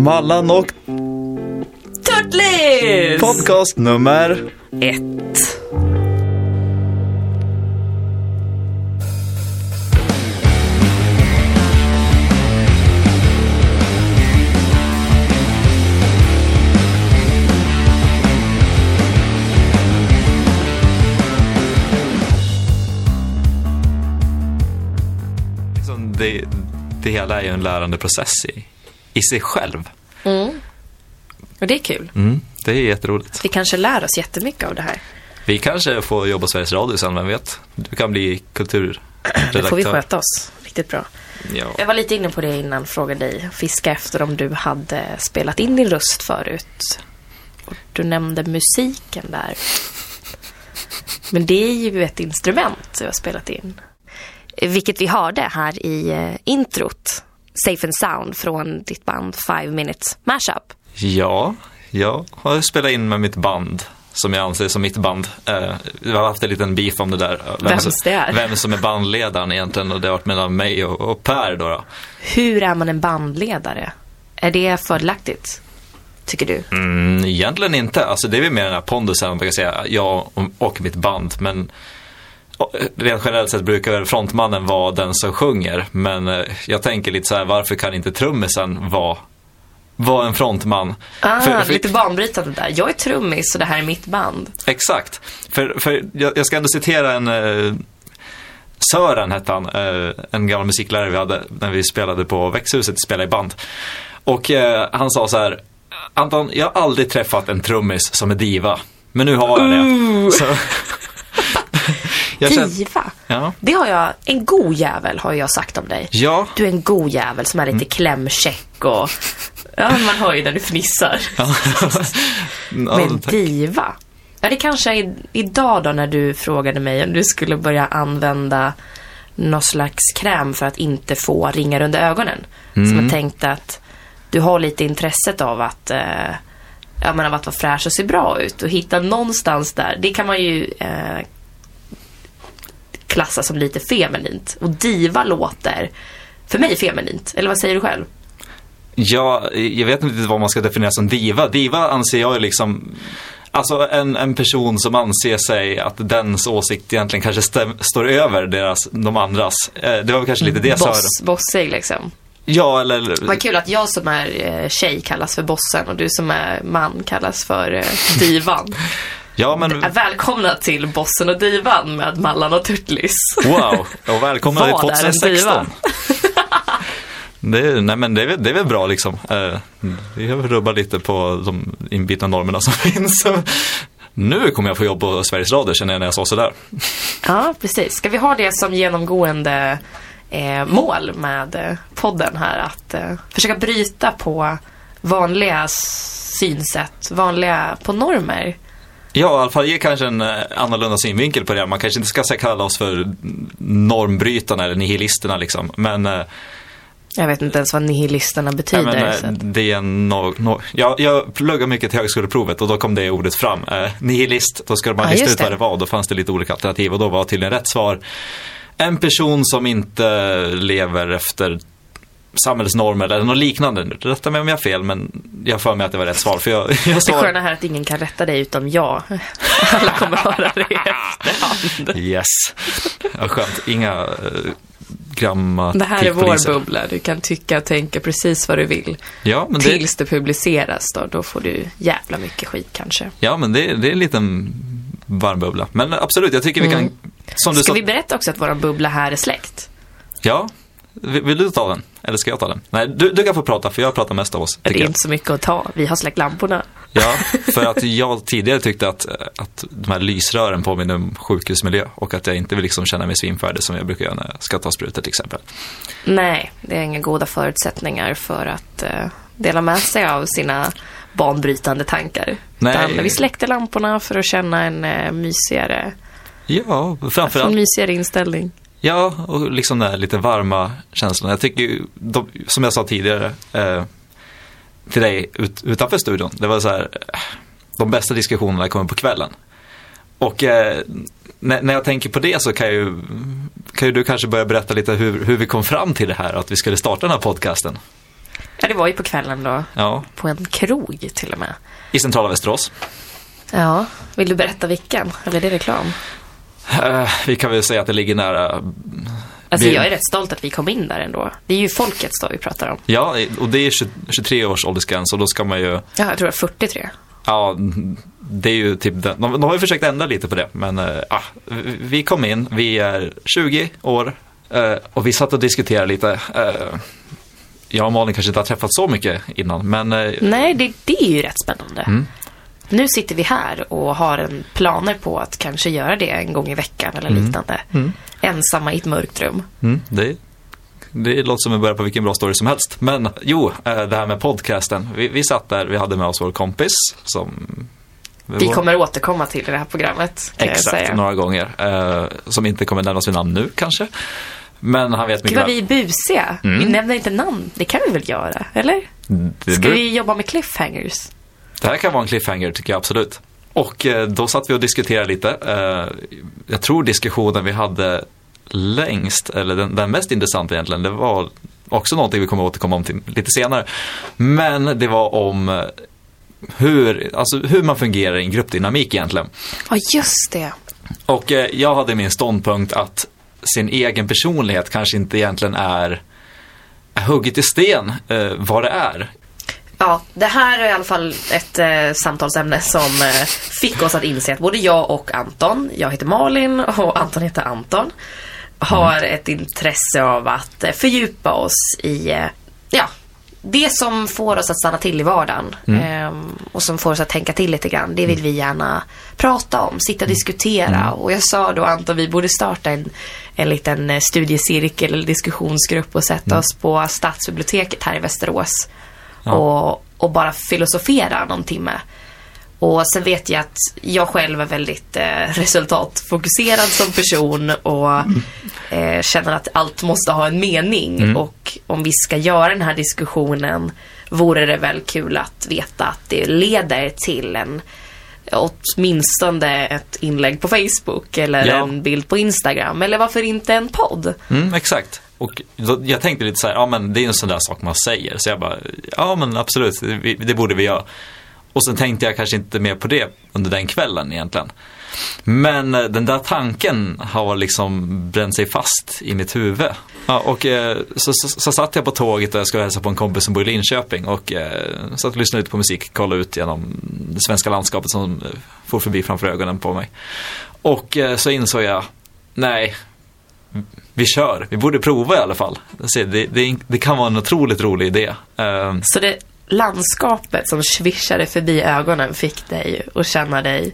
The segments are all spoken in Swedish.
Mallan och Turtles! podcast nummer... Ett. Liksom det, det hela är ju en lärande process i, i sig själv. Och det är kul. Mm, det är jätteroligt. Vi kanske lär oss jättemycket av det här. Vi kanske får jobba på Sveriges Radio sen, vem vet? Du kan bli kulturredaktör. Då får vi sköta oss riktigt bra. Ja. Jag var lite inne på det innan, frågade dig, fiska efter om du hade spelat in din röst förut. Och du nämnde musiken där. Men det är ju ett instrument du har spelat in. Vilket vi hörde här i eh, introt. Safe and Sound från ditt band Five Minutes Mashup. ja, jag har spelat in med mitt band. Som jag anser som mitt band. Eh, vi har haft en liten beef om det där. Vems som, det är. Vem som är bandledaren egentligen. Och det har varit mellan mig och, och Per då. då. Hur är man en bandledare? Är det fördelaktigt? Tycker du? Mm, egentligen inte. Alltså det är väl mer den här pondusen, man brukar säga, jag och, och mitt band. Men rent generellt sett brukar frontmannen vara den som sjunger. Men eh, jag tänker lite så här, varför kan inte trummisen vara, vara en frontman? Ah, För- för- lite banbrytande där. Jag är trummis och det här är mitt band. Exakt. För, för jag, jag ska ändå citera en eh, Sören hette han, eh, en gammal musiklärare vi hade när vi spelade på växthuset, spelade i band. Och eh, han sa så här, Anton, jag har aldrig träffat en trummis som är diva. Men nu har jag det. Så, jag känner, Diva? ja. Det har jag, en god jävel har jag sagt om dig. ja, Du är en god jävel som är lite klämkäck och... Ja, man hör ju när du fnissar. ja, Men tack. diva? Ja, det kanske är idag då när du frågade mig om du skulle börja använda någon slags kräm för att inte få ringar under ögonen. Som jag tänkte att du har lite intresset av att, eh, ja, men av att vara fräsch och se bra ut och hitta någonstans där. Det kan man ju eh, klassa som lite feminint. Och diva låter för mig feminint. Eller vad säger du själv? Ja, jag vet inte vad man ska definiera som diva. Diva anser jag är liksom Alltså en, en person som anser sig att dens åsikt egentligen kanske stäm, står över deras, de andras. Eh, det var väl kanske lite det Sören. Boss, bossig liksom. Ja, eller... Vad kul att jag som är eh, tjej kallas för bossen och du som är man kallas för eh, divan. Ja, men Är Välkomna till Bossen och Divan med Mallan och Turtlis. wow. Och välkomna till Vad är en 2016. diva? Det är, nej men det är, väl- det är väl bra liksom. Eh, Vi har rubbat lite på de inbitna normerna som finns. Nu kommer jag få jobb på Sveriges Radio känner jag när jag sa sådär. Ja, precis. Ska vi ha det som genomgående eh, mål med eh, podden här? Att eh, försöka bryta på vanliga synsätt, vanliga på normer. Ja, i alla fall ge kanske en eh, annorlunda synvinkel på det. Man kanske inte ska säga kalla oss för normbrytarna eller nihilisterna liksom. Men, eh, Jag vet inte ens vad nihilisterna betyder. ja, men eh, det är no, no, ja, Jag pluggar mycket till högskoleprovet och då kom det ordet fram. Eh, nihilist, då ska man Ja, lista ut vad det. var. Då fanns det lite olika alternativ och då var tydligen rätt svar en person som inte lever efter samhällsnormer eller något liknande. Rätta mig om jag har fel men jag har för mig att det var rätt svar. För jag, jag Det sa, sköna här är att ingen kan rätta dig utom jag. Alla kommer höra det i efterhand. Yes. Ja, skönt. Inga uh, grammatikpoliser. Det här är vår bubbla. Du kan tycka och tänka precis vad du vill. Ja, men det, Tills det publiceras då. Då får du jävla mycket skit kanske. ja, men det, det är en liten varm bubbla. Men absolut, jag tycker vi kan... Som du Mm. Ska sa, vi berätta också att vår bubbla här är släkt? Ja, vill, vill du ta den? Eller ska jag ta den? Nej, du, du kan få prata för jag pratar mest av oss. Det är jag. inte så mycket att ta. Vi har släckt lamporna. Ja, för att jag tidigare tyckte att, att de här lysrören påminner om sjukhusmiljö och att jag inte vill liksom känna mig svinfärdig som jag brukar göra när jag ska ta sprutor till exempel. Nej, det är inga goda förutsättningar för att eh, dela med sig av sina banbrytande tankar. Nej. Utan vi släckte lamporna för att känna en eh, mysigare, Ja, en framförallt. mysigare inställning. Ja, och liksom den här lite varma känslan. Jag tycker ju, de, som jag sa tidigare eh, till dig ut, utanför studion, det var så här, eh, de bästa diskussionerna kommer på kvällen. Och eh, när, när jag tänker på det så kan ju, kan ju du kanske börja berätta lite hur, hur vi kom fram till det här, att vi skulle starta den här podcasten. Ja, det var ju på kvällen då. Ja, På en krog till och med. i centrala Västerås. Ja, vill du berätta vilken? Eller är det reklam? Eh, vi kan väl säga att det ligger nära... Alltså jag är rätt stolt att vi kom in där ändå. Det är ju Folkets dag vi pratar om. Ja, och det är 20, 23 års åldersgräns och då ska man ju... Ja, jag tror det är 43. Ja, det är ju typ den. De, har ju försökt ändra lite på det, men ah, vi kom in, vi är 20 år eh, och vi satt och diskuterade lite. Eh, jag och Malin kanske inte har träffat så mycket innan, men Nej, det, det är ju rätt spännande. Mm. Nu sitter vi här och har en planer på att kanske göra det en gång i veckan eller liknande. Ensamma i ett mörkt rum. mm, det, det låter som en början på vilken bra story som helst. Men jo, eh, det här med podcasten. Vi, vi satt där, vi hade med oss vår kompis som... Vi kommer återkomma till det här programmet kan jag Exakt, säga. några gånger. Eh, som inte kommer nämnas vid namn nu kanske. Men han vet mycket väl. vi är busiga. Mm. Vi nämner inte namn. Det kan vi väl göra? Eller? Det Ska vi jobba med cliffhangers? Det här kan vara en cliffhanger tycker jag absolut. Och eh, då satt vi och diskuterade lite. Eh, jag tror diskussionen vi hade längst, eller den, den mest intressanta egentligen, det var också någonting vi kommer återkomma om till lite senare. Men det var om eh, hur, alltså hur man fungerar i en gruppdynamik egentligen. Ja, just det. Och jag hade min ståndpunkt att sin egen personlighet kanske inte egentligen är hugget i sten eh, vad det är. Ja, det här är i alla fall ett eh, samtalsämne som eh, fick oss att inse att både jag och Anton, jag heter Malin och Anton heter Anton, har ett intresse av att eh, fördjupa oss i eh, ja, det som får oss att stanna till i vardagen eh, och som får oss att tänka till lite grann. Det vill vi gärna prata om, sitta och diskutera. Och jag sa då Anton, vi borde starta en, en liten eh, studiecirkel eller diskussionsgrupp och sätta oss på Stadsbiblioteket här i Västerås Ja. och, och bara filosofera någon timme. Och sen vet jag att jag själv är väldigt eh, resultatfokuserad som person och eh, känner att allt måste ha en mening. Och om vi ska göra den här diskussionen vore det väl kul att veta att det leder till en åtminstone ett inlägg på Facebook eller Ja. en bild på Instagram eller varför inte en podd? Mm, exakt. Och då, jag tänkte lite så här, ja men det är en sån där sak man säger. Så jag bara, ja men absolut, det, det borde vi göra. Och sen tänkte jag kanske inte mer på det under den kvällen egentligen. Men eh, den där tanken har liksom bränt sig fast i mitt huvud. Ja, och eh, så, så, så satt jag på tåget och jag skulle hälsa på en kompis som bor i Linköping och eh, satt och lyssnade lite på musik, kollade ut genom det svenska landskapet som eh, for förbi framför ögonen på mig. Och eh, så insåg jag, nej, vi kör. Vi borde prova i alla fall. Det, det, det kan vara en otroligt rolig idé. Eh, Så det landskapet som svischade förbi ögonen fick dig att känna dig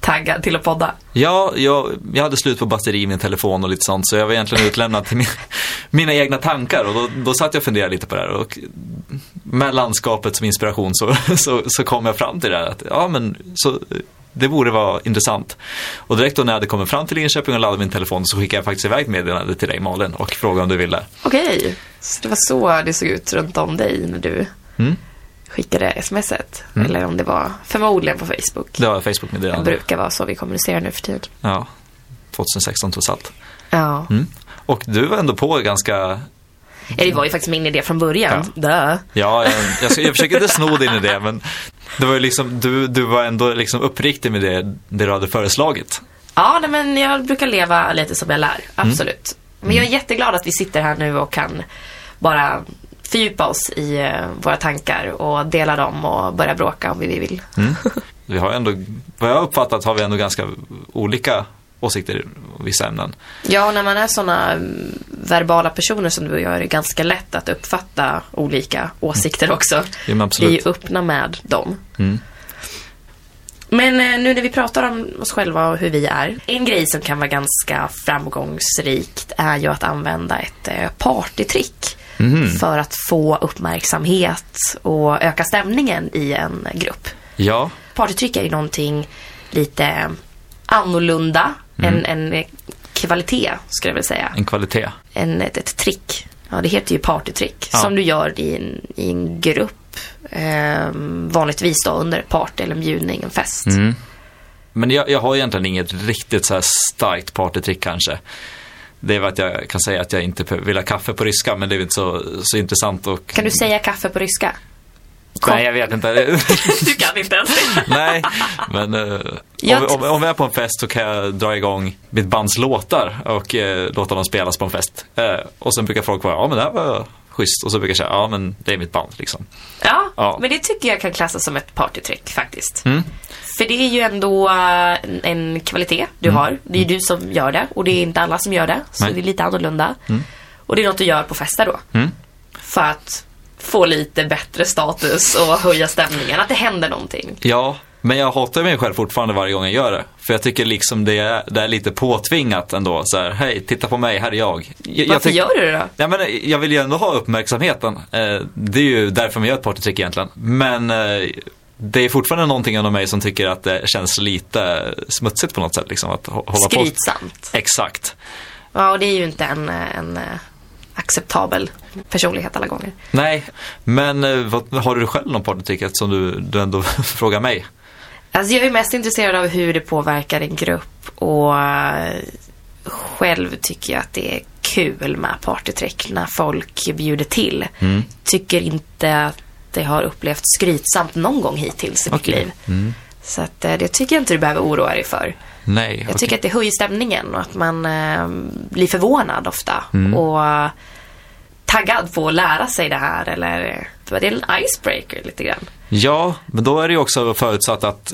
taggad till att podda? Ja, jag, jag hade slut på batteri i min telefon och lite sånt så jag var egentligen utlämnad till min, mina egna tankar och då, då satt jag och funderade lite på det här och med landskapet som inspiration så, så, så kom jag fram till det här att ja men så det borde vara intressant. Och direkt då när jag hade kommit fram till Linköping och laddade min telefon så skickade jag faktiskt iväg ett meddelande till dig Malin och frågade om du ville. Okej, så det var så det såg ut runt om dig när du Mm. skickade smset? Eller om det var förmodligen på Facebook. Det var Det Facebook-meddelande. brukar vara så vi kommunicerar nu för tiden. Ja, 2016 trots allt. Ja. Mm. Och du var ändå på ganska ja, det var ju faktiskt min idé från början. Dö. Ja, jag, jag, jag försöker inte sno din idé, men det var ju liksom, du, du var ändå liksom uppriktig med det, det du hade föreslagit. Ja, nej, men jag brukar leva lite som jag lär. Absolut. Men jag är jätteglad att vi sitter här nu och kan bara fördjupa oss i eh, våra tankar och dela dem och börja bråka om vi vill. Vi har ändå, vad jag har uppfattat har vi ändå ganska olika åsikter i vissa ämnen. Ja, och när man är sådana verbala personer som du och jag är det ganska lätt att uppfatta olika åsikter också. Ja, Vi är ju öppna med dem. Mm. Men eh, nu när vi pratar om oss själva och hur vi är. En grej som kan vara ganska framgångsrikt är ju att använda ett eh, partytrick. Mhm. För att få uppmärksamhet och öka stämningen i en grupp. Ja, Partytrick är ju någonting lite annorlunda. En, en kvalitet, skulle jag vilja säga. en kvalitet. En, ett, ett trick. Ja, det heter ju partytrick. Ja. Som du gör i en, i en grupp. Ehm, vanligtvis då under ett party eller en bjudning, en fest. Mm. Men jag, jag har egentligen inget riktigt så här starkt partytrick kanske. det är väl att jag kan säga att jag inte vill ha kaffe på ryska, men det är inte så, så intressant. Och... Kan du säga kaffe på ryska? Nej, jag vet inte. du kan inte ens. Nej, men uh, om, om, om vi är på en fest så kan jag dra igång mitt bands låtar och uh, låta dem spelas på en fest. Uh, och sen brukar folk vara, ja men det här var schysst. Och så brukar jag säga, ja men det är mitt band liksom. Ja, ja. men det tycker jag kan klassas som ett partytrick faktiskt. Mm. För det är ju ändå en, kvalitet du mm. har. Det är ju du som gör det och det är inte alla som gör det. Så Nej. det är lite annorlunda. Mm. Och det är något du gör på fester då. Mm. För att få lite bättre status och höja stämningen. Att det händer någonting. Ja, men jag hatar mig själv fortfarande varje gång jag gör det. För jag tycker liksom det är, det är lite påtvingat ändå. Så här, hej, titta på mig, här är jag. jag Varför jag gör du det då? Ja, men jag vill ju ändå ha uppmärksamheten. Eh, det är ju därför man gör ett partytrick egentligen. Men eh, det är fortfarande någonting inom mig som tycker att det känns lite smutsigt på något sätt. Liksom, att hålla Skrytsamt. På. Exakt. Ja, och det är ju inte en, en acceptabel personlighet alla gånger. Nej, men eh, vad, har du själv någon partytrick som du, du ändå frågar mig? Alltså jag är mest intresserad av hur det påverkar en grupp och eh, själv tycker jag att det är kul med partytrick när folk bjuder till. Mm. Tycker inte att det har upplevts skrytsamt någon gång hittills i mitt liv. Mm. Så att, eh, det tycker jag inte du behöver oroa dig för. Nej, jag okay. tycker att det höjer stämningen och att man eh, blir förvånad ofta. Mm. Och taggad på att lära sig det här eller det är en icebreaker lite grann. Ja, men då är det ju också förutsatt att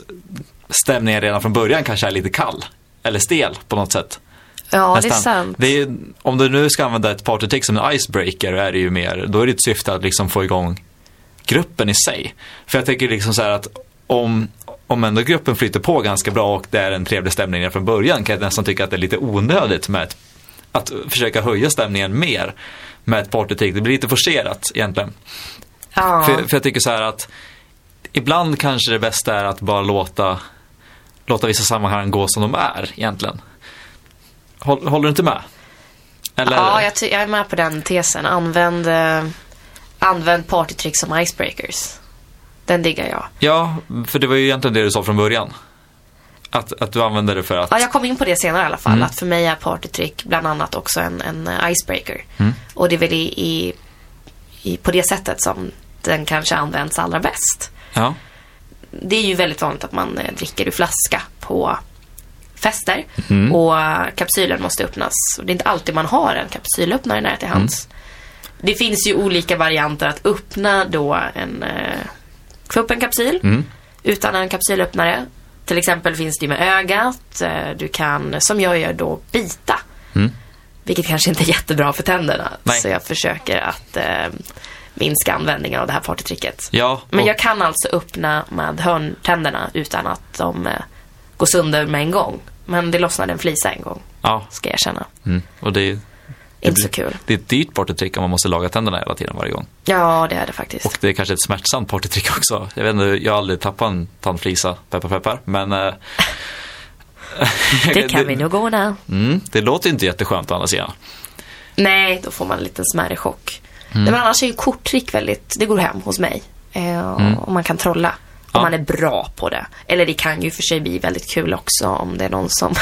stämningen redan från början kanske är lite kall. Eller stel på något sätt. Ja, Nästan. det är sant. Det är, om du nu ska använda ett partytrick som en icebreaker är det ju mer, då är det ett syfte att liksom få igång gruppen i sig. För jag tänker liksom så här att om, om ändå gruppen flyter på ganska bra och det är en trevlig stämning från början kan jag nästan tycka att det är lite onödigt med ett, att försöka höja stämningen mer med ett partytrick. Det blir lite forcerat egentligen. Ja. För, för jag tycker så här att ibland kanske det bästa är att bara låta, låta vissa sammanhang gå som de är egentligen. Håller, du inte med? Eller? Ja, jag, jag, är med på den tesen. Använd, eh, använd partytrick som icebreakers. Den diggar jag. Ja, för det var ju egentligen det du sa från början. Att, att du använder det för att... Ja, jag kom in på det senare i alla fall. Mm. Att för mig är partytrick bland annat också en, en icebreaker. Mm. Och det är väl i, i, i, på det sättet som den kanske används allra bäst. Ja. Det är ju väldigt vanligt att man eh, dricker ur flaska på fester. Mm. Och kapsylen måste öppnas. Och det är inte alltid man har en kapsylöppnare nära till hands. Mm. Det finns ju olika varianter att öppna då en... Få upp en kapsyl mm. utan en kapsylöppnare. Till exempel finns det med ögat. Eh, du kan, som jag gör då, bita. Mm. Vilket kanske inte är jättebra för tänderna. Nej. Så jag försöker att eh, minska användningen av det här partytricket. Ja, Men jag kan alltså öppna med hörntänderna utan att de eh, går sönder med en gång. Men det lossnade en flisa en gång. Ja. Ska jag känna. Mm. Och det inte så kul. Det är ett dyrt partytrick om man måste laga tänderna hela tiden varje gång. Ja, det är det faktiskt. Och det är kanske ett smärtsamt partytrick också. Jag vet inte, jag har aldrig tappat en tandflisa, peppar peppar. Men... Eh, det kan vi nog ordna. Mm, det låter inte jätteskönt å andra sidan. Nej, då får man en liten smärre chock. Mm. Men annars är ju korttrick väldigt, det går hem hos mig. Eh, Mm. Och man kan trolla. Om Ja. man är bra på det. Eller det kan ju för sig bli väldigt kul också om det är någon som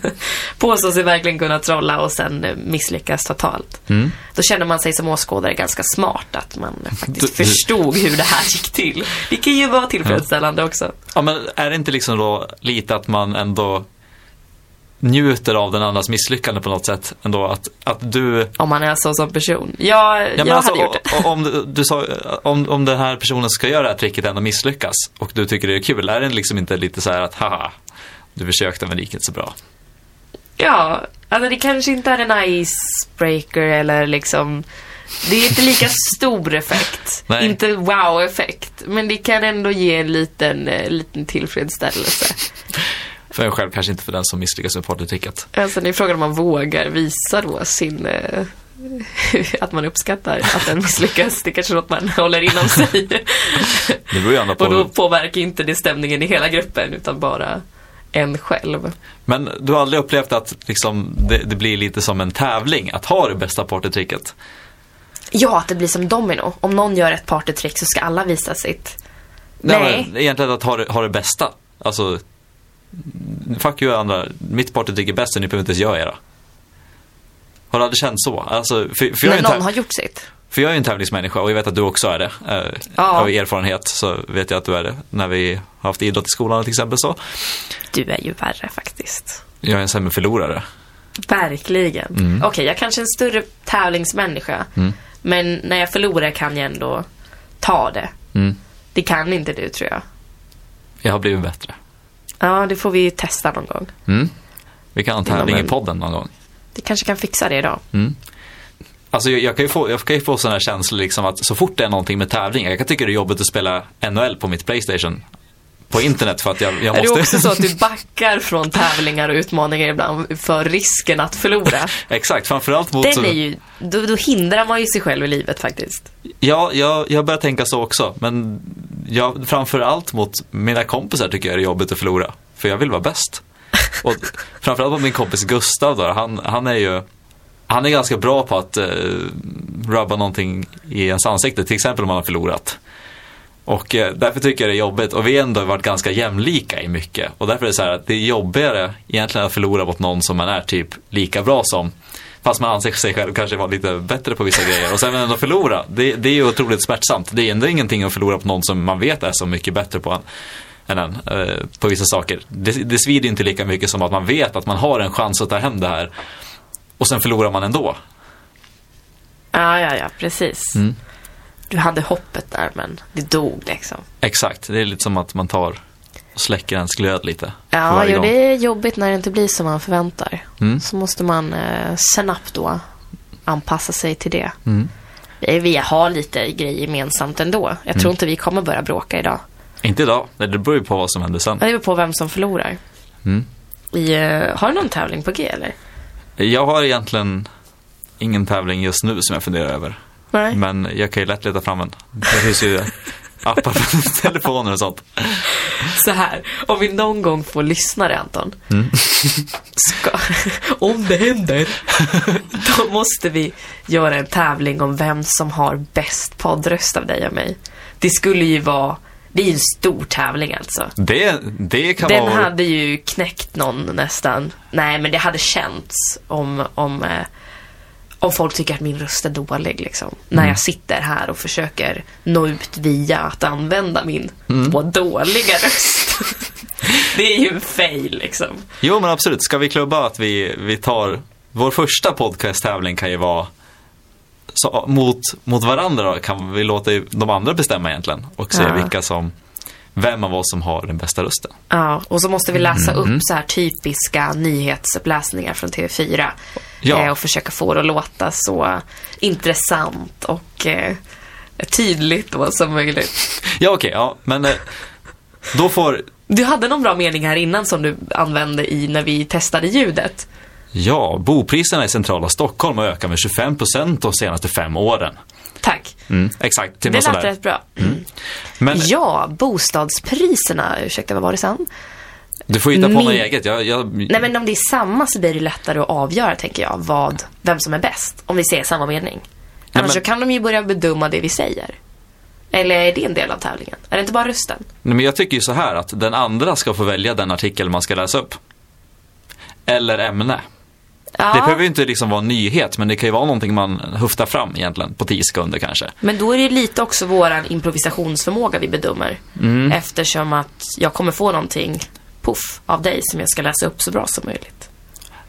påstår sig verkligen kunna trolla och sen eh, misslyckas totalt. Mm. Då känner man sig som åskådare ganska smart att man faktiskt Du- förstod hur det här gick till. Det kan ju vara tillfredsställande också. Ja, men är det inte liksom då lite att man ändå njuter av den andras misslyckande på något sätt ändå? Att, att du... Om man är så som person. Ja, Ja, jag men alltså, hade gjort det. om, du, du sa, om, om den här personen ska göra det här tricket ändå misslyckas och du tycker det är kul, är det liksom inte lite så här att haha, du försökte men det gick inte så bra? Ja, alltså det kanske inte är en icebreaker eller liksom... Det är inte lika stor effekt. Nej. Inte wow-effekt. Men det kan ändå ge en liten, eh, liten tillfredsställelse. För en själv, kanske inte för den som misslyckas med partytricket. Alltså det är frågan om man vågar visa då sin... eh, att man uppskattar att den misslyckas. Det är kanske är något man håller inom sig. Det beror ju ändå på. Och då påverkar inte det stämningen i hela gruppen utan bara en själv. Men du har aldrig upplevt att liksom, det, det blir lite som en tävling att ha det bästa partytricket? Ja, att det blir som domino. Om någon gör ett partytrick så ska alla visa sitt. Nej. Men egentligen att ha det, ha det bästa. Alltså, fuck you andra. Mitt partytrick är bäst så ni behöver inte ens göra era. Har du aldrig känt så? Alltså, för, för, jag är När någon täv- har gjort sitt. för jag är ju en tävlingsmänniska och jag vet att du också är det. Eh, Ja. Av erfarenhet så vet jag att du är det. När vi har haft idrott i skolan till exempel så. Du är ju värre faktiskt. Jag är en sämre förlorare. Verkligen. Mm. Okej, jag kanske är en större tävlingsmänniska. Men när jag förlorar kan jag ändå ta det. Mm. Det kan inte du tror jag. Jag har blivit bättre. Ja, det får vi ju testa någon gång. Mm. Vi kan ha en tävling i en- podden någon gång. Vi kanske kan fixa det idag. Alltså jag, jag kan ju få, jag kan ju få sådana här känslor liksom att så fort det är någonting med tävling, jag kan tycka det är jobbigt att spela NHL på mitt Playstation på internet för att jag, jag Är det måste... också så att du backar från tävlingar och utmaningar ibland för risken att förlora? Exakt, framförallt mot... Den så- är ju, då, då hindrar man ju sig själv i livet faktiskt. Ja, jag, jag börjar tänka så också. Men jag, framförallt mot mina kompisar tycker jag det är jobbigt att förlora. För jag vill vara bäst. Och framförallt mot min kompis Gustav då. Han, han är ju han är ganska bra på att eh, rubba någonting i ens ansikte. Till exempel om man har förlorat. Och eh, därför tycker jag det är jobbigt. Och vi har ändå varit ganska jämlika i mycket. Och därför är det så här att det är jobbigare egentligen att förlora mot någon som man är typ lika bra som. Fast man anser sig själv kanske vara lite bättre på vissa grejer. Och sen ändå förlora. Det, det är ju otroligt smärtsamt. Det är ändå ingenting att förlora på någon som man vet är så mycket bättre på en. Än en, eh, på vissa saker. Det, det svider inte lika mycket som att man vet att man har en chans att ta hem det här. Och sen förlorar man ändå. Ja, ja, ja, precis. Mm. Du hade hoppet där, men det dog liksom. Exakt, det är lite som att man tar släcker ens glöd lite. Ja, jo, gång. det är jobbigt när det inte blir som man förväntar. Mm. Så måste man eh, snabbt då anpassa sig till det. Mm. Eh, Vi har lite grejer gemensamt ändå. Jag tror inte vi kommer börja bråka idag. Inte idag, det det beror ju på vad som händer sen. Det beror på vem som förlorar. Mm. I, eh, har du någon tävling på G eller? Jag har egentligen ingen tävling just nu som jag funderar över. Nej. Men jag kan ju lätt leta fram en. Det finns ju appar för telefoner och sånt. Så här, om vi någon gång får lyssnare Anton. Mm. Ska, om det händer. Då måste vi göra en tävling om vem som har bäst poddröst av dig och mig. Det skulle ju vara, det är ju en stor tävling alltså. Det, det kan Den vara... hade ju knäckt någon nästan. Nej, men det hade känts om, om, eh, om folk tycker att min röst är dålig liksom. När jag sitter här och försöker nå ut via att använda min då dåliga röst. det är ju en fail liksom. Jo men absolut, ska vi klubba att vi, vi tar... Vår första podcast-tävling kan ju vara så, mot, mot varandra då, kan vi låta de andra bestämma egentligen. Och se Ja. vilka som... Vem av oss som har den bästa rösten. Ja, och så måste vi läsa upp så här typiska nyhetsuppläsningar från TV4. Ja. Eh, och försöka få det att låta så intressant och eh, tydligt då som möjligt. Ja okej, ja men eh, då får... Du hade någon bra mening här innan som du använde i när vi testade ljudet. Ja, bopriserna i centrala Stockholm har ökat med 25% de senaste fem åren. Tack. Mm, exakt, till Det lät sådär. rätt bra. Men Ja, bostadspriserna, ursäkta vad var det sen? Du får hitta på något eget. Jag, jag, Nej men om det är samma så blir det lättare att avgöra tänker jag, vad, vem som är bäst. Om vi säger samma mening. Annars men- så kan de ju börja bedöma det vi säger. Eller är det en del av tävlingen? Är det inte bara rösten? Nej, men jag tycker ju så här att den andra ska få välja den artikel man ska läsa upp. Eller ämne. Ja, Det behöver ju inte liksom vara en nyhet, men det kan ju vara någonting man höftar fram egentligen på 10 sekunder kanske. men då är det lite också våran improvisationsförmåga vi bedömer. Mm. Eftersom att jag kommer få någonting, puff, av dig som jag ska läsa upp så bra som möjligt.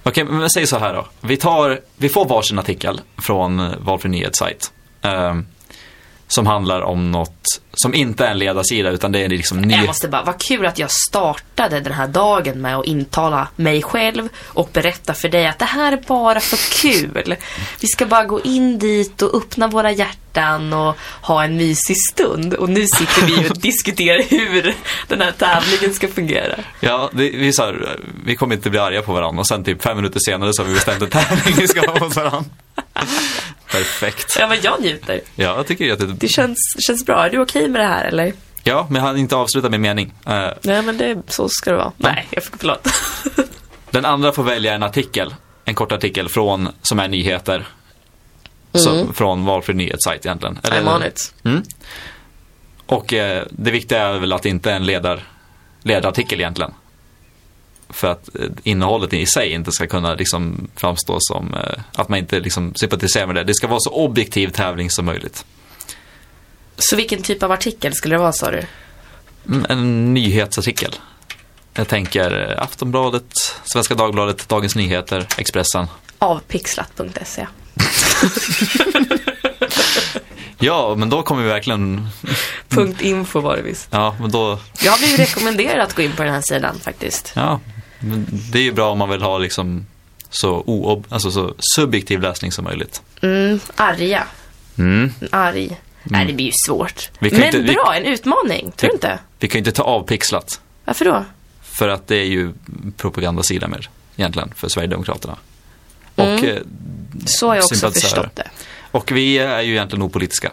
Okej, men säg så här då. Vi, tar, vi får varsin artikel från eh, valfri nyhetssajt. Um, som handlar om något som inte är en ledarsida, utan det är liksom ny... Jag måste bara, vad kul att jag startade den här dagen med att intala mig själv och berätta för dig att det här är bara för kul. Vi ska bara gå in dit och öppna våra hjärtan och ha en mysig stund. Och nu sitter vi och diskuterar hur den här tävlingen ska fungera. Ja, det, vi, sa, vi kommer inte bli arga på varandra och sen typ fem minuter senare så har vi bestämt en tävling vi ska ha mot varandra. Perfekt. Ja, men jag njuter. Ja, jag tycker att det... Det känns, känns bra. Är du okej med det här eller? Ja, men jag hann inte avsluta min mening. Eh, Nej, men det, så ska det vara. Nej, jag fick förlåt. Den andra får välja en artikel, en kort artikel från, som är nyheter. Så, från valfri nyhetssajt egentligen. I'm on it. Mm. Och eh, det viktiga är väl att det inte är en ledar, ledarartikel egentligen. För att eh, innehållet i sig inte ska kunna liksom framstå som eh, att man inte liksom sympatiserar med det. Det ska vara så objektiv tävling som möjligt. Så vilken typ av artikel skulle det vara sa du? Mm, En nyhetsartikel. Jag tänker eh, Aftonbladet, Svenska Dagbladet, Dagens Nyheter, Expressen. Avpixlat.se. Ja, men då kommer vi verkligen... Punkt .info var det visst. Ja, men då... Jag har blivit rekommenderad att gå in på den här sidan faktiskt. Ja, det är ju bra om man vill ha liksom så, oob, alltså så subjektiv läsning som möjligt. Mm, arga. Mm. Arg. Nej, det blir ju svårt. Vi Men inte- vi- bra, en utmaning. Tror du inte? Vi kan ju inte ta avpixlat. Varför då? För att det är ju propagandasida mer, egentligen, för Sverigedemokraterna. Och, Mm. eh, Så har jag också förstått det. och vi är ju egentligen opolitiska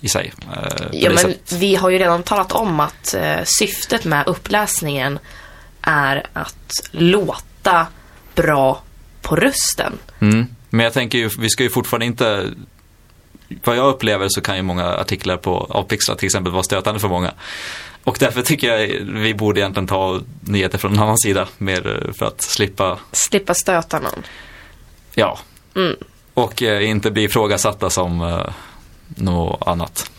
i sig. eh, Ja, men sättet. vi har ju redan talat om att eh, syftet med uppläsningen är att låta bra på rösten. Mm. Men jag tänker ju, vi ska ju fortfarande inte... Vad jag upplever så kan ju många artiklar på avpixlat till exempel vara stötande för många. Och därför tycker jag vi borde egentligen ta nyheter från en annan sida. Mer för att slippa, Slippa stöta någon. ja. Mm. Och eh, inte bli ifrågasatta som eh, något annat.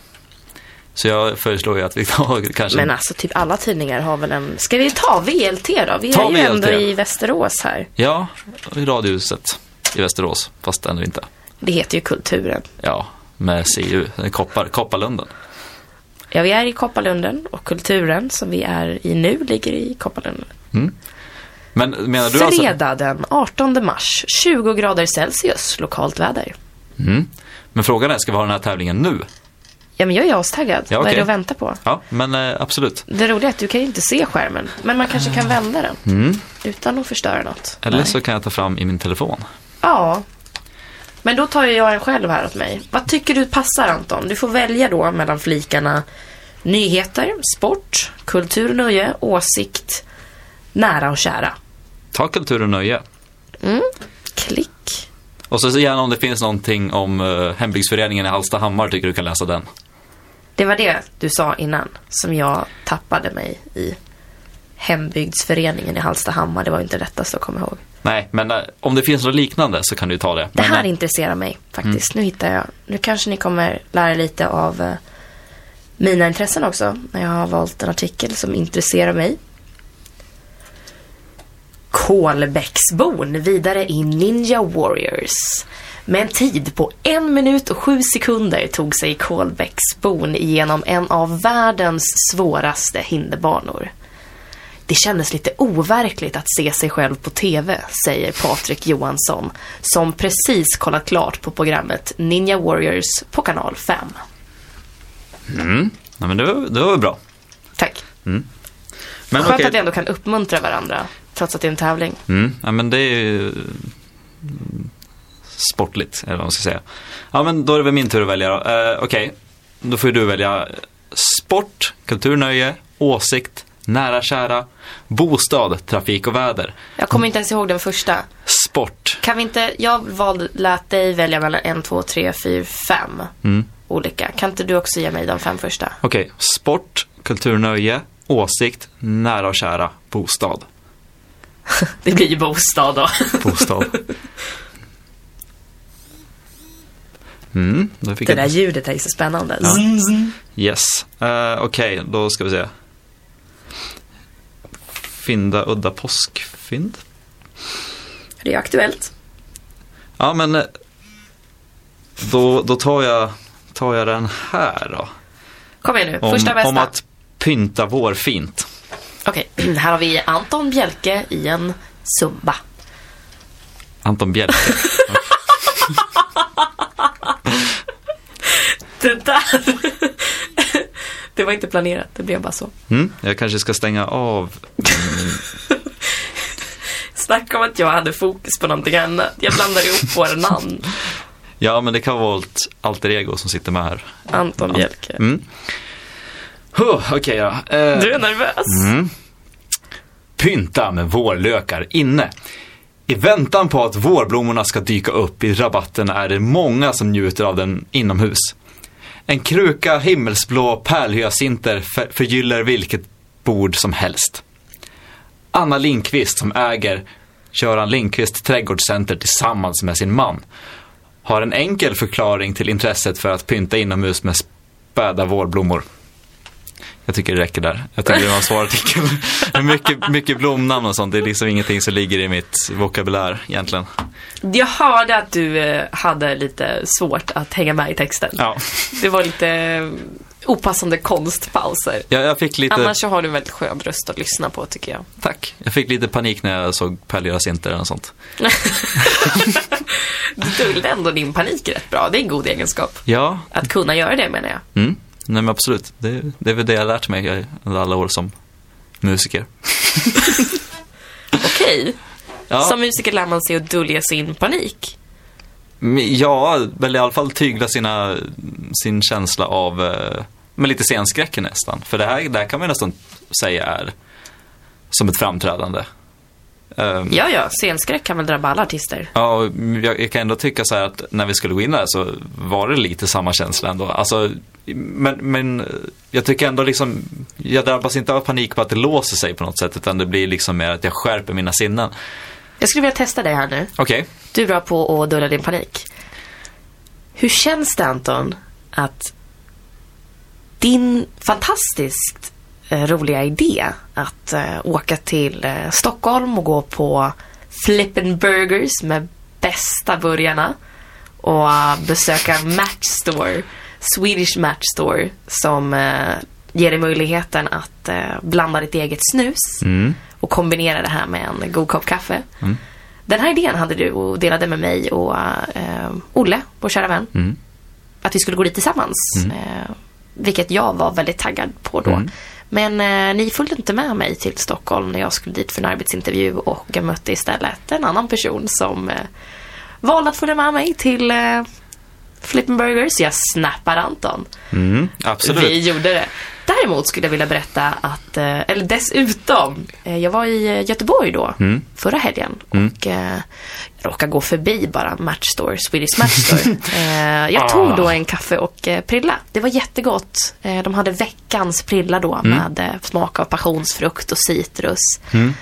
Så jag föreslår ju att vi tar kanske... Men alltså, typ alla tidningar har väl en... Ska vi ta VLT då? Vi Ta är ju ändå VLT. i Västerås här. Ja, i Radiohuset i Västerås. Fast ännu inte. Det heter ju Kulturen. Ja, med CU, Koppar, Kopparlunden. Ja, vi är i Kopparlunden och Kulturen som vi är i nu ligger i Kopparlunden. Men menar du alltså... Fredag den 18 mars, 20 grader Celsius, lokalt väder. Mm. Men frågan är, ska vi ha den här tävlingen nu? Ja, men jag är astaggad. Ja, Vad är det att vänta på? Ja, men eh, absolut. Det roliga är att du kan ju inte se skärmen, men man kanske kan vända den Mm. utan att förstöra något. Eller Nej. så kan jag ta fram i min telefon. Ja. Men då tar jag en själv här åt mig. Vad tycker du passar Anton? Du får välja då mellan flikarna nyheter, sport, kultur och nöje, åsikt, nära och kära. Ta kultur och nöje. Mm. Klick. Och så gärna om det finns någonting om uh, hembygdsföreningen i Hallstahammar tycker du kan läsa den. Det var det du sa innan som jag tappade mig i. Hembygdsföreningen i Hallstahammar, det var inte det lättaste att komma ihåg. Nej, men eh, om det finns något liknande så kan du ta det. Det Men, här eh, intresserar mig faktiskt. Nu hittar jag. Nu kanske ni kommer lära lite av eh, mina intressen också. När jag har valt en artikel som intresserar mig. Kolbäcksbon vidare i Ninja Warriors. Med en tid på en minut och sju sekunder tog sig Kolbäcksbon igenom en av världens svåraste hinderbanor. Det kändes lite overkligt att se sig själv på TV, säger Patrik Johansson, som precis kollat klart på programmet Ninja Warriors på kanal 5. mm, nej, men det, var, det var bra. Tack. Men Skönt okej. att vi ändå kan uppmuntra varandra, trots att det är en tävling. Mm, ja, men det är ju mm, sportligt, eller vad man ska säga. Ja, men då är det väl min tur att välja då. Eh, Okej, då får ju du välja sport, kulturnöje, åsikt, nära kära, bostad, trafik och väder. Jag kommer inte ens ihåg den första. Sport. Kan vi inte, jag valde, lät dig välja mellan en, två, tre, fyra, fem Mm. olika. Kan inte du också ge mig de fem första? Okej, sport, kulturnöje, åsikt, nära och kära, bostad. Det blir ju bostad då. Bostad. Mm, då fick Det jag där ljudet är ju så spännande. Ja. Yes. Uh, Okej, då ska vi se. Fynda udda påskfynd. Det är aktuellt. Ja, men eh, då, då tar, jag, tar jag den här då. Kom igen nu, Om, första bästa. om att pynta vårfint. Okej, här har vi Anton Bjelke i en Zumba. Anton Bjelke. Det där. Det var inte planerat, det blev bara så. Mm, jag kanske ska stänga av. Snacka om att jag hade fokus på någonting annat. Jag blandar ihop våra namn. Ja, men det kan vara ett alter ego som sitter med här. Anton Bjelke. Mm. Huh, Okej då. Eh, Du är nervös. Mm. Pynta med vårlökar inne. I väntan på att vårblommorna ska dyka upp i rabatterna är det många som njuter av den inomhus. En kruka himmelsblå pärlhyacinter förgyller vilket bord som helst. Anna Lindqvist som äger Göran Linkvist Trädgårdscenter tillsammans med sin man har en enkel förklaring till intresset för att pynta inomhus med späda vårblommor. Jag tycker det räcker där. Jag tycker det var en svår artikel. mycket, mycket blomnamn och sånt. Det är liksom ingenting som ligger i mitt vokabulär egentligen. Jag hörde att du eh, hade lite svårt att hänga med i texten. Ja, Det var lite opassande konstpauser. jag, jag fick lite... Annars så har du en väldigt skön röst att lyssna på tycker jag. Tack. Jag fick lite panik när jag såg Pelleras Inter och sånt. Du dolde ändå din panik rätt bra. Det är en god egenskap. Ja, Att kunna göra det menar jag. mm. Nej men absolut. Det, det är väl det jag har lärt mig under alla år som musiker. Okej. Ja, Som musiker lär man sig att dölja sin panik. men- ja väl i alla fall tygla sina, sin känsla av, eh, med lite scenskräcken nästan. För det här, det här kan man nästan säga är som ett framträdande. Ehm, Ja, ja. Scenskräck kan väl drabba alla artister. Ja, och jag, jag kan ändå tycka så här att när vi skulle gå in där så var det lite samma känsla ändå. Alltså, men, men jag tycker ändå liksom, jag drabbas inte av panik på att det låser sig på något sätt utan det blir liksom mer att jag skärper mina sinnen. Jag skulle vilja testa dig här nu. Okej, Du är bra på att dölja din panik. Hur känns det Anton att din fantastiskt roliga idé att eh, åka till eh, Stockholm och gå på Flippin' Burgers med bästa burgarna och eh, besöka Match Store, Swedish Match Store som eh, ger dig möjligheten att eh, blanda ditt eget snus mm. och kombinera det här med en god kopp kaffe. Den här idén hade du och delade med mig och eh, Olle, vår kära vän. Mm. Att vi skulle gå dit tillsammans. Eh, vilket jag var väldigt taggad på då. Men eh, ni följde inte med mig till Stockholm när jag skulle dit för en arbetsintervju och jag mötte istället en annan person som eh, valde att följa med mig till eh, Flippin' Burgers. Jag snappade Anton. Mm. absolut. Vi gjorde det. Däremot skulle jag vilja berätta att, eh, eller dessutom, eh, jag var i eh, Göteborg då, Mm. förra helgen. Mm. Och råkade gå förbi bara Match Store, Swedish Match Store. eh, jag tog Ah. då en kaffe och eh, prilla. Det var jättegott. Eh, de hade veckans prilla då med eh, smak av passionsfrukt och citrus. Mm.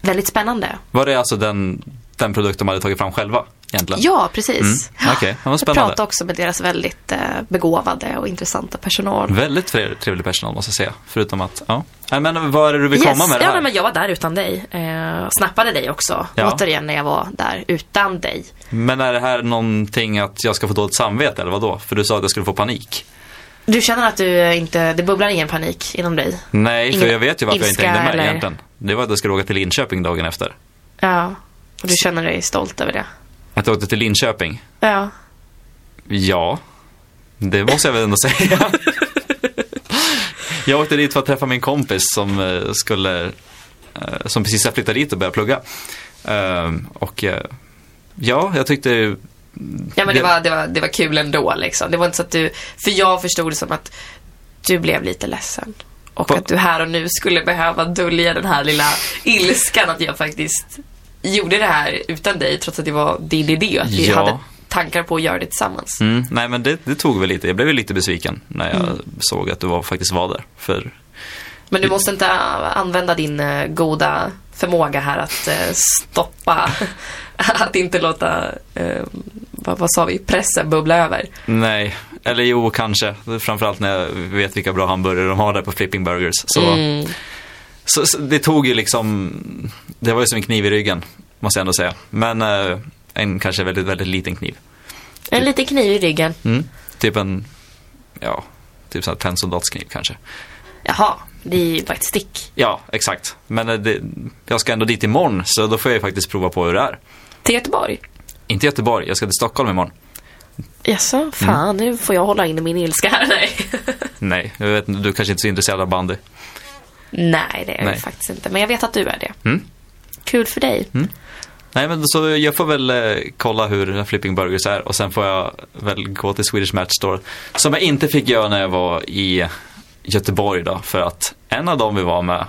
Väldigt spännande. Var det alltså den, den produkt de hade tagit fram själva egentligen? Ja, precis. Mm. Det var jag pratade också med deras väldigt eh, begåvade och intressanta personal. Väldigt trevlig, personal måste jag säga. Förutom att, ja. Men vad är det du vill komma med det ja, här? nej, men jag var där utan dig. Eh, snappade dig också. Ja. Återigen när jag var där utan dig. Men är det här någonting att jag ska få dåligt samvete eller vad då? För du sa att jag skulle få panik. Du känner att du inte, det bubblar ingen panik inom dig? Nej, för Ingen jag vet ju varför jag inte hängde med eller- egentligen. Det var att jag skulle åka till Linköping dagen efter. Ja. Och du känner dig stolt över det? Att jag åkte till Linköping? Ja. Ja, det måste jag väl ändå säga. jag åkte dit för att träffa min kompis som eh, skulle, eh, som precis har flyttat dit och börjat plugga. Ehm, Och eh, ja, jag tyckte Ja men det Det- var, det, var, det var kul ändå liksom. Det var inte så att du, för jag förstod det som att du blev lite ledsen. Och På- att du här och nu skulle behöva dölja den här lilla ilskan att jag faktiskt gjorde det här utan dig trots att det var din idé. Att vi Ja. hade tankar på att göra det tillsammans. Mm, nej men det, det tog väl lite, jag blev lite besviken när jag Mm. såg att du var, faktiskt var där. För Men du måste inte använda din äh, goda förmåga här att äh, stoppa, att inte låta, äh, vad, vad sa vi, pressen bubbla över. nej, eller jo kanske. Framförallt när jag vet vilka bra hamburgare de har där på Flipping Burgers. Så, Mm. Så, så det tog ju liksom, det var ju som en kniv i ryggen, måste jag ändå säga. Men eh, en kanske väldigt, väldigt liten kniv. En liten kniv i ryggen. Mm. Typ en, ja, typ sån här tennsoldatskniv kanske. Jaha, det är ju bara ett stick. Ja, exakt. Men eh, det, jag ska ändå dit imorgon, så då får jag ju faktiskt prova på hur det är. Till Göteborg. Inte Göteborg, jag ska till Stockholm imorgon. Jaså, fan nu får jag hålla inne min ilska här. Nej, Nej, jag vet du kanske inte är så intresserad av bandy. Nej det är jag Nej. ju faktiskt inte. Men jag vet att du är det. Mm. Kul för dig. Nej, men så jag får väl eh, kolla hur Flipping Burgers är och sen får jag väl gå till Swedish Match Store. Som jag inte fick göra när jag var i Göteborg då, för att en av dem vi var med,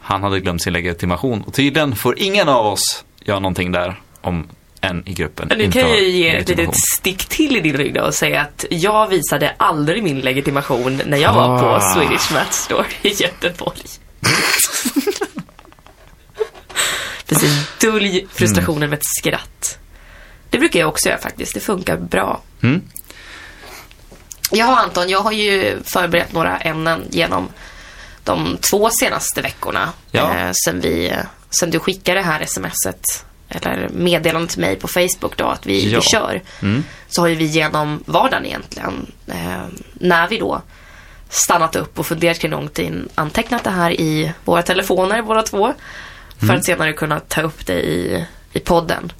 han hade glömt sin legitimation och tydligen får ingen av oss göra någonting där om en i gruppen Nu kan jag ju ge ett litet stick till i din rygg då och säga att jag visade aldrig min legitimation när jag var på Ah. Swedish Match Store i Göteborg. Precis, dölj frustrationen med ett skratt. Det brukar jag också göra faktiskt. Det funkar bra. Mm. Ja, Anton, jag har ju förberett några ämnen genom de två senaste veckorna. Ja. Eh, sen, vi, sen du skickade det här smset, eller meddelandet till mig på Facebook då, att vi, Ja. vi kör. Mm. Så har ju vi genom vardagen egentligen, eh, när vi då stannat upp och funderat kring någonting, antecknat det här i våra telefoner båda två. För att senare kunna ta upp det i, i podden.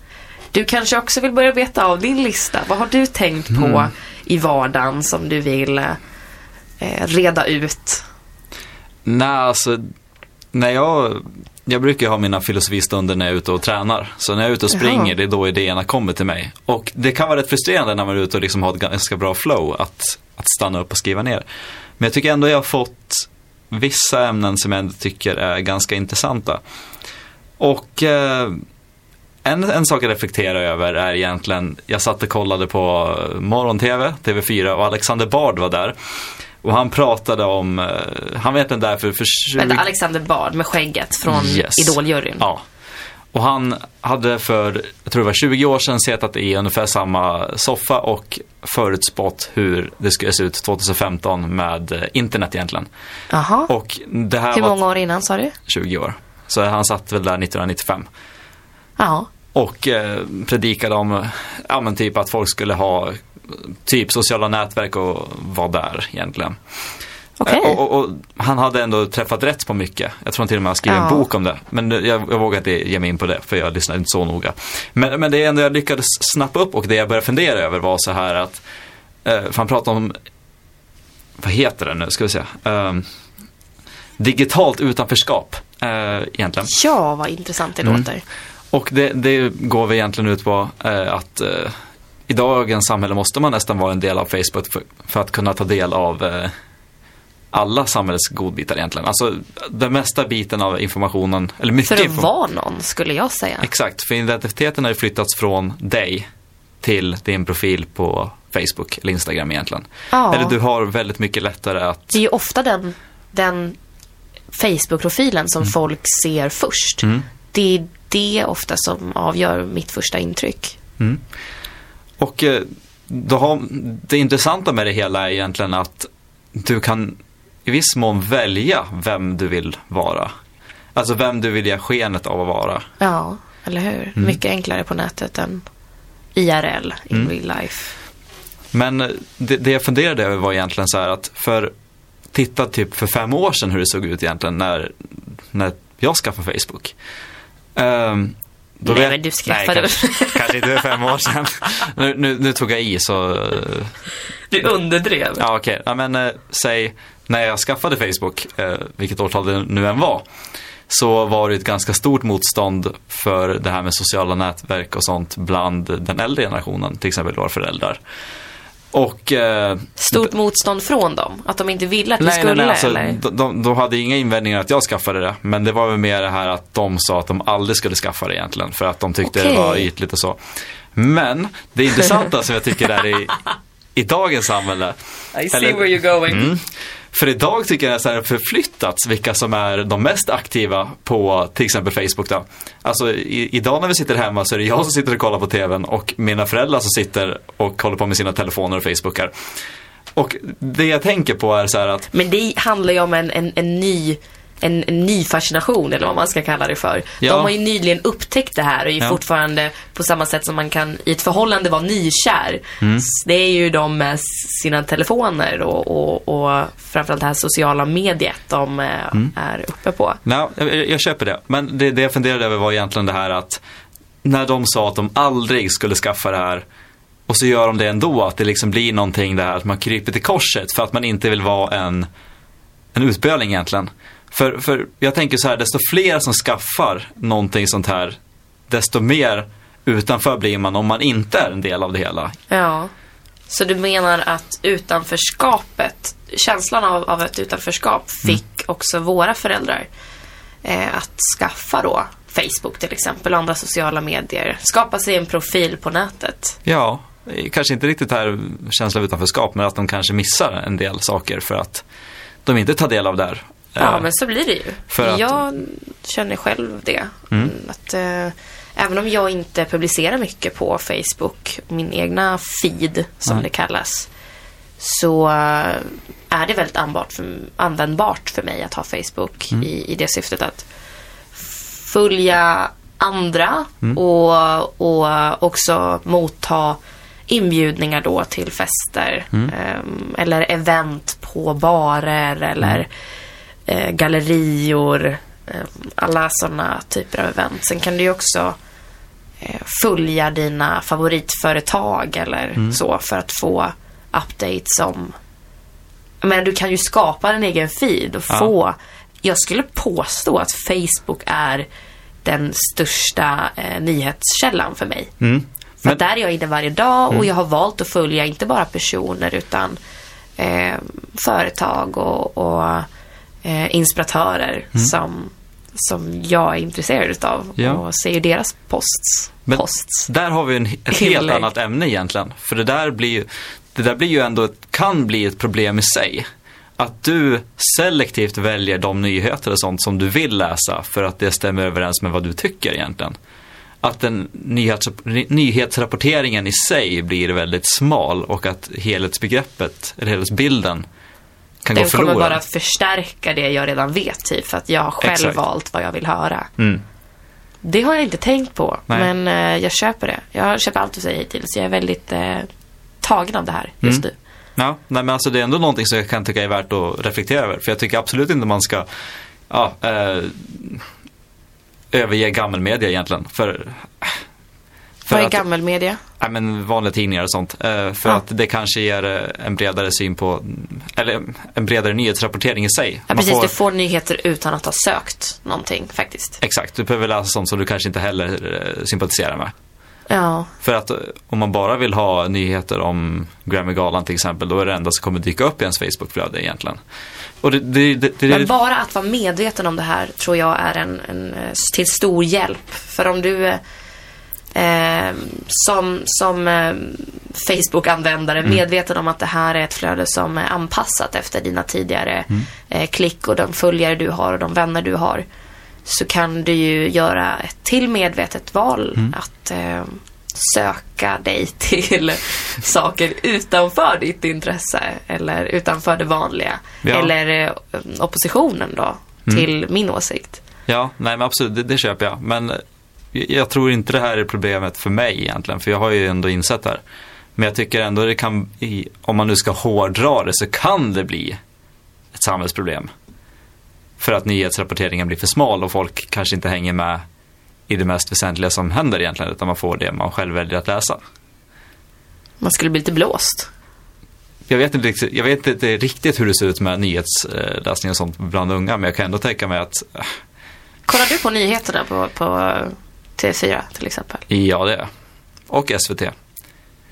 Du kanske också vill börja beta av din lista. Vad har du tänkt på i vardagen som du vill eh, reda ut? Nej, alltså, när jag, jag brukar ha mina filosofistunder när jag är ute och tränar. Så när jag är ute och springer, Jaha. det är då idéerna kommer till mig. Och det kan vara rätt frustrerande när man är ute och liksom har ett ganska bra flow att, att stanna upp och skriva ner. Men jag tycker ändå jag har fått vissa ämnen som jag ändå tycker är ganska intressanta. Och eh, en, en sak jag reflekterar över är egentligen, jag satt och kollade på morgon-tv, TV4 och Alexander Bard var där. Och han pratade om, eh, han var egentligen där för, för 20... Vänta, Alexander Bard med skägget från Yes. Idoljuryn. Ja. Och han hade för, jag tror det var 20 år sedan, suttit i ungefär samma soffa och förutspått hur det skulle se ut 2015 med eh, internet egentligen. Jaha. Och det här Hur var många år innan sa du? 20 år. Så han satt väl där 1995. Ja. Och eh, predikade om, ja men typ att folk skulle ha typ sociala nätverk och vara där egentligen. Okej. Eh, Och, och, och han hade ändå träffat rätt på mycket. Jag tror han till och med har skrivit Ja. en bok om det. Men jag, jag vågar inte ge mig in på det, för jag lyssnade inte så noga. Men, men det ändå jag lyckades snappa upp och det jag började fundera över var så här att, eh, för han pratade om, vad heter det nu, ska vi se, Ehm, digitalt utanförskap eh, egentligen. Ja, vad intressant det Mm. låter. Och det, det går vi egentligen ut på eh, att eh, i dagens samhälle måste man nästan vara en del av Facebook för, för att kunna ta del av eh, alla samhällets godbitar egentligen. Alltså den mesta biten av informationen, eller mycket För att vara någon, skulle jag säga. Exakt, för identiteten har ju flyttats från dig till din profil på Facebook eller Instagram egentligen. Ja. Eller du har väldigt mycket lättare att Det är ju ofta den, den Facebook-profilen som folk ser först. Mm. Det är det ofta som avgör mitt första intryck. Mm. Och eh, då har, det intressanta med det hela är egentligen att du kan i viss mån välja vem du vill vara. Alltså vem du vill ge skenet av att vara. Ja, eller hur? Mm. Mycket enklare på nätet än IRL, in Mm. real life. Men eh, det, det jag funderade över var egentligen så här att för titta typ för fem år sedan hur det såg ut egentligen när, när jag skaffade Facebook. Ehm, då Nej, vet- men du skaffade- Nej, kanske, kanske inte fem år sedan. Nu, nu, nu tog jag i så eh, Du underdrev. Ja, okej. Ja, men eh, säg när jag skaffade Facebook, eh, vilket årtal det nu än var, så var det ett ganska stort motstånd för det här med sociala nätverk och sånt bland den äldre generationen, till exempel våra föräldrar. Och... Eh, Stort motstånd från dem? Att de inte ville att vi nej, skulle, nej, nej, alltså, eller? de, de, de hade inga invändningar att jag skaffade det, men det var väl mer det här att de sa att de aldrig skulle skaffa det egentligen, för att de tyckte Okej. det var ytligt och så. Men det intressanta som jag tycker är i, i dagens samhälle, I see eller- where you're going. Mm. För idag tycker jag nästan det har förflyttats vilka som är de mest aktiva på till exempel Facebook då. Alltså i, idag när vi sitter hemma så är det jag som sitter och kollar på TVn och mina föräldrar som sitter och håller på med sina telefoner och Facebookar. Och det jag tänker på är så här att Men det handlar ju om en, en, en ny en, en ny fascination eller vad man ska kalla det för. Ja. De har ju nyligen upptäckt det här och är Ja. fortfarande på samma sätt som man kan i ett förhållande vara nykär. Mm. Det är ju de med sina telefoner och, och, och framförallt det här sociala mediet de eh, Mm. är uppe på. Nej, jag, jag köper det. Men det, det jag funderade över var egentligen det här att när de sa att de aldrig skulle skaffa det här och så gör de det ändå, att det liksom blir någonting där att man kryper till korset för att man inte vill vara en, en utböling egentligen. För, för jag tänker så här, desto fler som skaffar någonting sånt här, desto mer utanför blir man om man inte är en del av det hela. Ja. Så du menar att utanförskapet, känslan av, av ett utanförskap Mm. fick också våra föräldrar eh, att skaffa då Facebook till exempel och andra sociala medier. Skapa sig en profil på nätet. Ja, kanske inte riktigt här känsla av utanförskap, men att de kanske missar en del saker för att de inte tar del av det här. Ja, Eh, men så blir det ju. för att- Jag känner själv det. Mm. Att, eh, även om jag inte publicerar mycket på Facebook, min egna feed som Nej. det kallas, så eh, är det väldigt användbart för, användbart för mig att ha Facebook Mm. i, i det syftet att följa andra Mm. och, och också motta inbjudningar då till fester Mm. ehm, eller event på barer eller Mm. Eh, gallerior. Eh, alla sådana typer av event. Sen kan du ju också eh, följa dina favoritföretag eller Mm. så för att få updates om... Men du kan ju skapa en egen feed och Ja. få... Jag skulle påstå att Facebook är den största eh, nyhetskällan för mig. Mm. För Men- där är jag inne varje dag och jag har valt att följa inte bara personer utan eh, företag och, och eh, inspiratörer som, som jag är intresserad Mm. Ja. och ser ju deras posts. Men posts. där har vi en, ett helt Inlägg. annat ämne egentligen. För det där blir ju, det där blir ju ändå, kan bli ett problem i sig. Att du selektivt väljer de nyheter och sånt som du vill läsa för att det stämmer överens med vad du tycker egentligen. Att den nyhets, nyhetsrapporteringen i sig blir väldigt smal och att helhetsbegreppet, eller helhetsbilden kan gå Den kommer förlorad. bara att förstärka det jag redan vet typ för att jag har själv Exakt. valt vad jag vill höra. Mm. Det har jag inte tänkt på Nej. men eh, jag köper det. Jag köpt allt du säger hittills. Jag är väldigt eh, tagen av det här just Mm. nu. Ja, nej men alltså det är ändå någonting som jag kan tycka är värt att reflektera över. För jag tycker absolut inte man ska ja, eh, överge gammelmedia egentligen. För Vad är att, gammelmedia? nej, men vanliga tidningar och sånt. Eh, för Ja. att det kanske ger eh, en bredare syn på, eller en bredare nyhetsrapportering i sig. Ja, Man precis. får- Du får nyheter utan att ha sökt någonting faktiskt. Exakt, du behöver läsa sånt som du kanske inte heller eh, sympatiserar med. Ja, För att om man bara vill ha nyheter om Grammy-galan till exempel, då är det enda som kommer dyka upp i ens Facebook-flöde egentligen. Och det, det, det, men bara att vara medveten om det här tror jag är en, en till stor hjälp. För om du eh, som, som eh, Facebook-användare Mm. medveten om att det här är ett flöde som är anpassat efter dina tidigare Mm. eh, klick och de följare du har och de vänner du har. Så kan du ju göra ett till medvetet val Mm. att eh, söka dig till saker utanför ditt intresse eller utanför det vanliga. Ja. Mm. Eller eh, oppositionen då till min åsikt. Ja, nej men absolut, det, det köper jag. Men jag tror inte det här är problemet för mig egentligen, för jag har ju ändå insett det här. Men jag tycker ändå det kan, om man nu ska hårdra det, så kan det bli ett samhällsproblem. För att nyhetsrapporteringen blir för smal och folk kanske inte hänger med i det mest väsentliga som händer egentligen, utan man får det man själv väljer att läsa. Man skulle bli lite blåst. Jag vet inte, riktigt- jag vet inte riktigt hur det ser ut med nyhetsläsning och sånt bland unga, men jag kan ändå tänka mig att, Kollar du på nyheterna på, på TV4 till exempel? ja det är. Och SVT.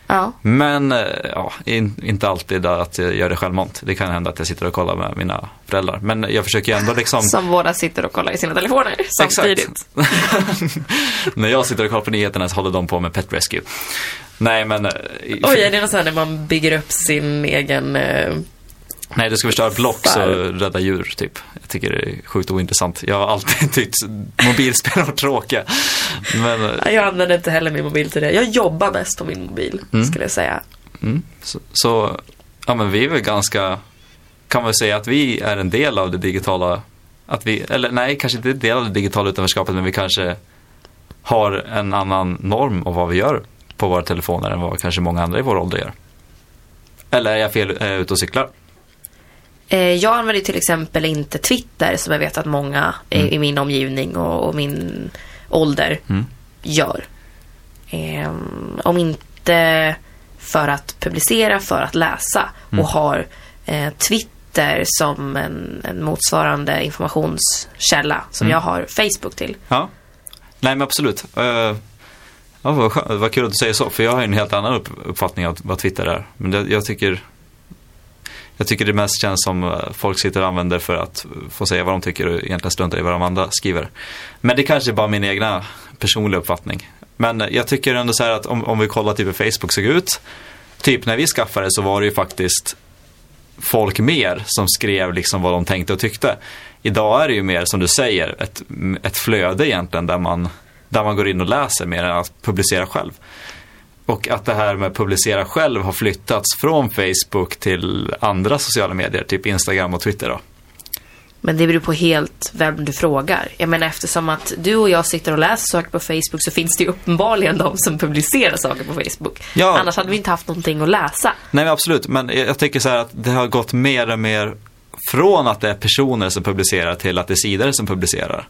Ja. Men eh, ja, in, inte alltid att jag gör det självmant. Det kan hända att jag sitter och kollar med mina föräldrar. Men jag försöker ändå liksom... Som båda sitter och kollar i sina telefoner samtidigt. när jag sitter och kollar på nyheterna så håller de på med Pet Rescue. Nej men... eh, Oj, är det något sånt när man bygger upp sin egen... Nej, du ska förstöra Blocks och Där. rädda djur, typ. Jag tycker det är sjukt ointressant. Jag har alltid tyckt mobilspel var tråkiga. Men, eh, jag använder inte heller min mobil till det. Jag jobbar mest på min mobil, Mm. skulle jag säga. mm, så, så, ja men vi är väl ganska... Kan man säga att vi är en del av det digitala... Att vi, eller nej, kanske inte en del av det digitala utanförskapet, men vi kanske har en annan norm av vad vi gör på våra telefoner än vad kanske många andra i vår ålder gör. Eller är jag fel, är jag ute och cyklar? Eh, jag använder till exempel inte Twitter som jag vet att många i- Mm. i min omgivning och, och min ålder Mm. gör. Eh, om inte för att publicera, för att läsa Mm. och har eh, Twitter som en, en motsvarande informationskälla som Mm. jag har Facebook till. Ja. Nej men absolut. Eh, ja, vad, vad kul att du säger så, för jag har en helt annan upp, uppfattning av vad Twitter är. Men det, jag tycker jag tycker det mest känns som eh, folk sitter och använder för att få säga vad de tycker och egentligen struntar i vad de andra skriver. Men det kanske är bara min egna personliga uppfattning. Men eh, jag tycker ändå så här att om, om vi kollar typ hur Facebook såg ut. Typ när vi skaffade så var det ju faktiskt folk mer som skrev liksom vad de tänkte och tyckte. Idag är det ju mer som du säger ett, ett flöde egentligen där man, där man går in och läser mer än att publicera själv. Och att det här med att publicera själv har flyttats från Facebook till andra sociala medier, typ Instagram och Twitter då. Men det beror på helt vem du frågar. Jag menar eftersom att du och jag sitter och läser saker på Facebook så finns det ju uppenbarligen de som publicerar saker på Facebook. Ja. Annars hade vi inte haft någonting att läsa. Nej men absolut, men jag tycker så här att det har gått mer och mer från att det är personer som publicerar till att det är sidor som publicerar.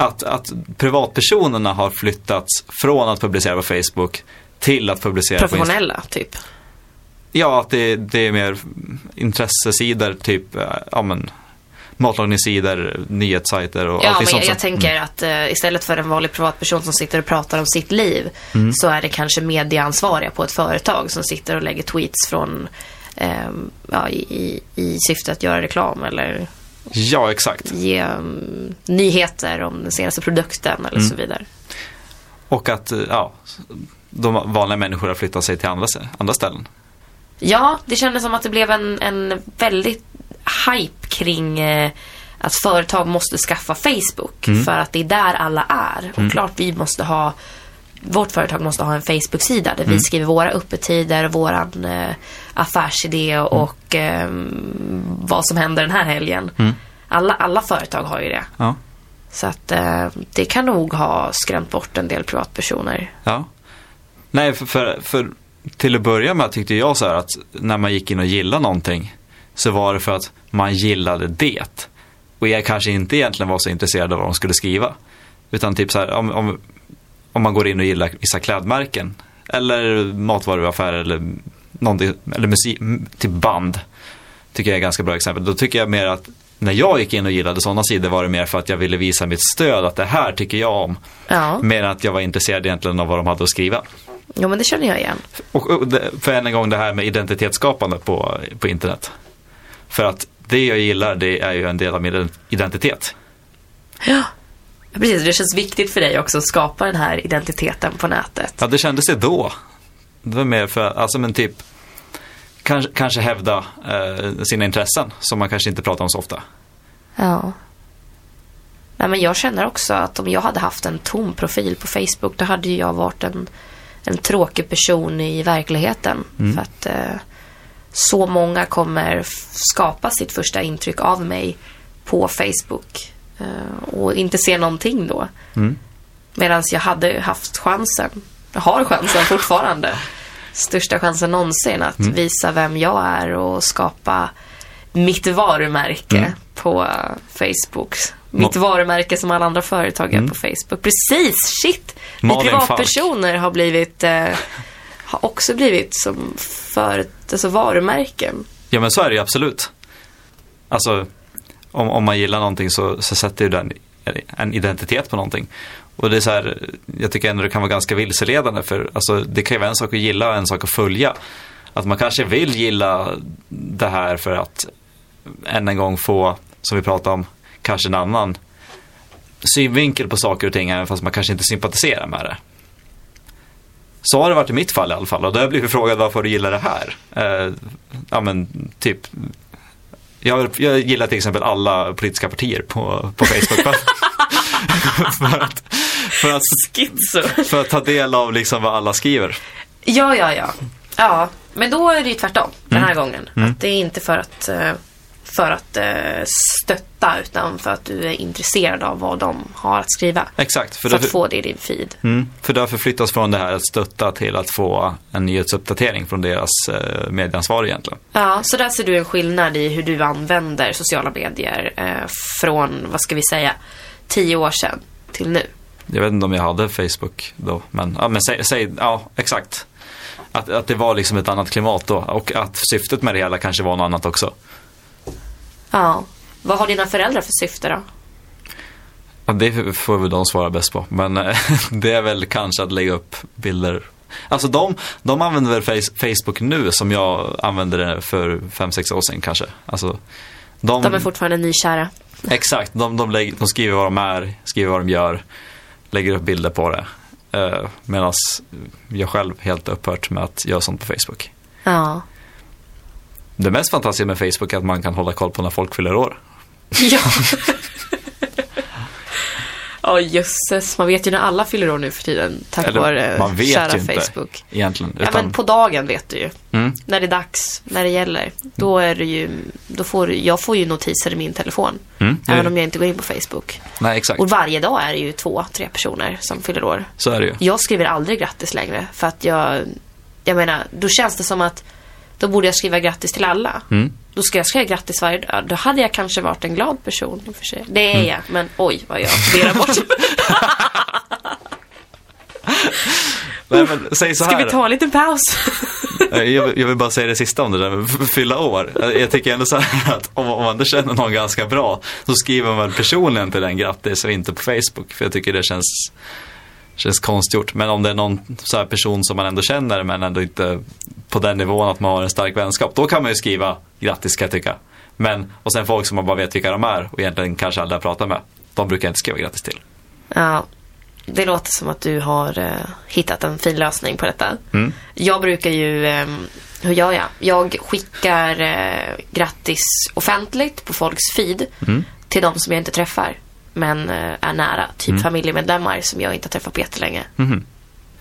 Att, att privatpersonerna har flyttats från att publicera på Facebook till att publicera på Instagram. Professionella, typ. Ja, att det, det är mer intressesidor, typ eh, ja, men, matlagningssidor, nyhetssajter och Ja, men sånt. jag, jag tänker att eh, istället för en vanlig privatperson som sitter och pratar om sitt liv Mm. så är det kanske medieansvariga på ett företag som sitter och lägger tweets från ehm, ja, i, i, i syfte att göra reklam eller Ja, exakt. ge mm, nyheter om den senaste produkten eller Mm. så vidare. Och att eh, ja, de vanliga människor har flyttat sig till andra, andra ställen. Ja, det kändes som att det blev en, en väldigt hype kring eh, att företag måste skaffa Facebook Mm. för att det är där alla är. Och klart vi måste ha vårt företag måste ha en Facebook-sida där Mm. vi skriver våra öppettider, våran eh, affärsidé Mm. och eh, vad som händer den här helgen. Alla, alla företag har ju det. Ja. Så att eh, det kan nog ha skrämt bort en del privatpersoner. Ja. Nej, för, för, för till att börja med tyckte jag så här att när man gick in och gillade någonting så var det för att man gillade det. Och jag kanske inte egentligen var så intresserad av vad de skulle skriva. Utan typ så här, om, om, om man går in och gillar vissa klädmärken eller matvaruaffärer eller, eller musik, m- typ band. Tycker jag är ganska bra exempel. Då tycker jag mer att när jag gick in och gillade sådana sidor var det mer för att jag ville visa mitt stöd att det här tycker jag om. Ja, Mer än att jag var intresserad egentligen av vad de hade att skriva. jo, men det känner jag igen. Och, och det, för än en gång det här med identitetsskapande på, på internet. För att det jag gillar det är ju en del av min identitet. Ja, precis. Det känns viktigt för dig också att skapa den här identiteten på nätet. Ja, det kändes det då. Det var mer för, alltså men typ kanske, kanske hävda eh, sina intressen som man kanske inte pratar om så ofta. Ja. Nej, men jag känner också att om jag hade haft en tom profil på Facebook då hade ju jag varit en, en tråkig person i verkligheten. För att eh, så många kommer skapa sitt första intryck av mig på Facebook och inte se någonting då. Mm. Medan jag hade haft chansen, jag har chansen fortfarande, största chansen någonsin att visa vem jag är och skapa mitt varumärke Mm. på eh, Facebook. Mitt Ma- varumärke som alla andra företag är på Facebook. Precis, shit! Vi privatpersoner har blivit, eh, har också blivit som för, alltså varumärken. Ja men så är det ju absolut. Alltså om, om man gillar någonting så, så sätter ju den en identitet på någonting. Och det är så här, jag tycker ändå det kan vara ganska vilseledande för alltså, det kan ju vara en sak att gilla och en sak att följa. Att man kanske vill gilla det här för att än en gång få, som vi pratade om, kanske en annan synvinkel på saker och ting även fast man kanske inte sympatiserar med det. Så har det varit i mitt fall i alla fall och då har jag blivit frågad varför du gillar det här. Eh, ja men typ jag, jag gillar till exempel alla politiska partier på, på Facebook. för, för, att, för, att, Schizo. för att ta del av liksom vad alla skriver. Ja, ja, ja. Ja, men då är det ju tvärtom den Mm. här gången. Att det är inte för att, eh, för att eh, stötta utan för att du är intresserad av vad de har att skriva. Exakt, för, För att därför, få det i din feed. mm, för det har förflyttats från det här att stötta till att få en nyhetsuppdatering från deras eh, medieansvar egentligen. Ja, så där ser du en skillnad i hur du använder sociala medier eh, från, vad ska vi säga, tio år sedan till nu. Jag vet inte om jag hade Facebook då, men, ja, men säg, säg ja exakt. Att, att det var liksom ett annat klimat då och att syftet med det hela kanske var något annat också. Ja. Vad har dina föräldrar för syfte då? Ja, det får väl de svara bäst på. Men eh, det är väl kanske att lägga upp bilder. Alltså de, de använder väl face, Facebook nu som jag använde det för 5-6 år sedan kanske. Alltså, de, De är fortfarande nykära. Exakt, de, de, lägger, de skriver vad de är, skriver vad de gör, lägger upp bilder på det. Eh, Medan jag själv helt upphört med att göra sånt på Facebook. Ja. Det mest fantastiska med Facebook är att man kan hålla koll på när folk fyller år. Ja. Ja, jösses. Man vet ju när alla fyller år nu för tiden. Tack Eller, vare man vet kära ju inte. Facebook. Egentligen. Ja, Utan, men på dagen vet du ju. mm, När det är dags, när det gäller. Då är det ju, då får, jag får ju notiser i min telefon. mm, Även om jag inte går in på Facebook. Nej, exakt. Och varje dag är det ju två, tre personer som fyller år. Så är det ju. Jag skriver aldrig grattis längre. För att jag, jag menar, då känns det som att då borde jag skriva grattis till alla. Mm. Då ska jag skriva grattis varje dag. Då hade jag kanske varit en glad person i och för sig. Det är Mm. jag, men oj vad jag ber bort. Nej, men, säg så Ska här. vi ta en liten paus? Jag, vill- jag vill bara säga det sista om det där med fylla år. Jag, tycker ändå så här att om, om man känner någon ganska bra så skriver man väl personligen till den grattis och inte på Facebook. För jag tycker det känns, känns konstgjort. Men om det är någon så här person som man ändå känner men ändå inte på den nivån att man har en stark vänskap. Då kan man ju skriva grattis kan jag tycka. Men, och sen folk som man bara vet vilka de är och egentligen kanske aldrig har pratat med. De brukar jag inte skriva grattis till. Ja, det låter som att du har eh, hittat en fin lösning på detta. Mm. Jag brukar ju, eh, hur gör jag? Jag skickar eh, grattis offentligt på folks feed Mm. till de som jag inte träffar. Men eh, är nära, typ familjemedlemmar som jag inte har träffat på jättelänge. Mhm.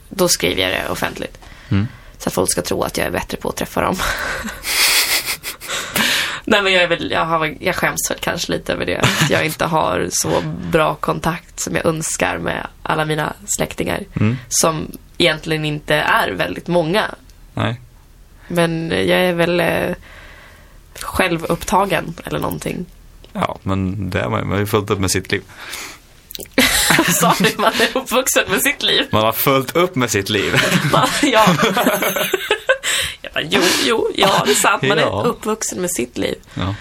Då skriver jag det offentligt. Mm. Så att folk ska tro att jag är bättre på att träffa dem. Nej men jag är väl, jag, har, jag skäms väl kanske lite över det. Att jag inte har så bra kontakt som jag önskar med alla mina släktingar. Mm. Som egentligen inte är väldigt många. Nej. Men jag är väl eh, självupptagen eller någonting. Ja, men det är man ju. Man har ju fullt upp med sitt liv. Sa du man är uppvuxen med sitt liv? Man har fullt upp med sitt liv. Ja. jag bara, jo, jo, ja det är sant. Man Ja. är uppvuxen med sitt liv. Ja.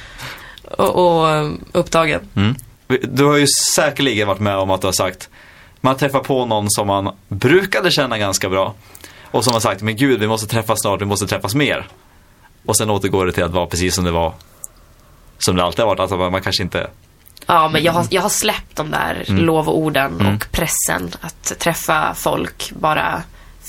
Och, och eh, upptagen. Mm. Du har ju säkerligen varit med om att du har sagt man träffar på någon som man brukade känna ganska bra och som har sagt men gud vi måste träffas snart, vi måste träffas mer. Och sen återgår det till att vara precis som det var som det alltid har varit, alltså man kanske inte Ja, men jag har, jag har släppt de där Mm. lovorden Mm. och pressen att träffa folk bara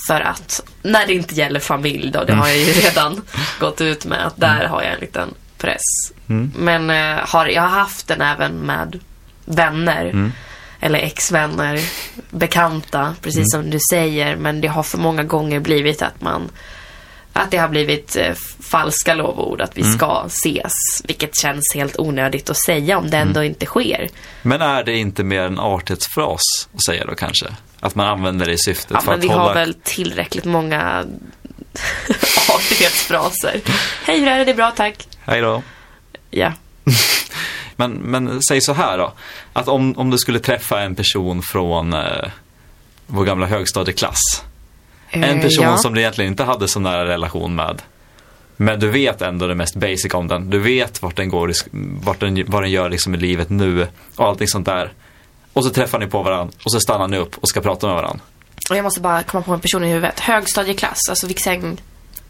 för att, när det inte gäller familj då, det har jag ju redan gått ut med, att där har jag en liten press. Mm. Men eh, har, jag har haft den även med vänner. Mm. Eller exvänner, bekanta, precis som du säger. Men det har för många gånger blivit att man att det har blivit eh, falska lovord, att vi Mm. ska ses. Vilket känns helt onödigt att säga om det ändå inte sker. Men är det inte mer en artighetsfras att säga då kanske? Att man använder det i syftet Ja, för men att vi hålla... har väl tillräckligt många artighetsfraser. Hej, hur är det? Det är bra, tack. Hej då. Ja. Men, men säg så här då. Att om, om du skulle träffa en person från eh, vår gamla högstadieklass. En Eh, person ja. som du egentligen inte hade så nära relation med. Men du vet ändå det mest basic om den. Du vet vart den går, vart den, vad den gör liksom i livet nu och allting sånt där. Och så träffar ni på varandra och så stannar ni upp och ska prata med varandra. Och jag måste bara komma på en person i huvudet. Högstadieklass, alltså Viksäng.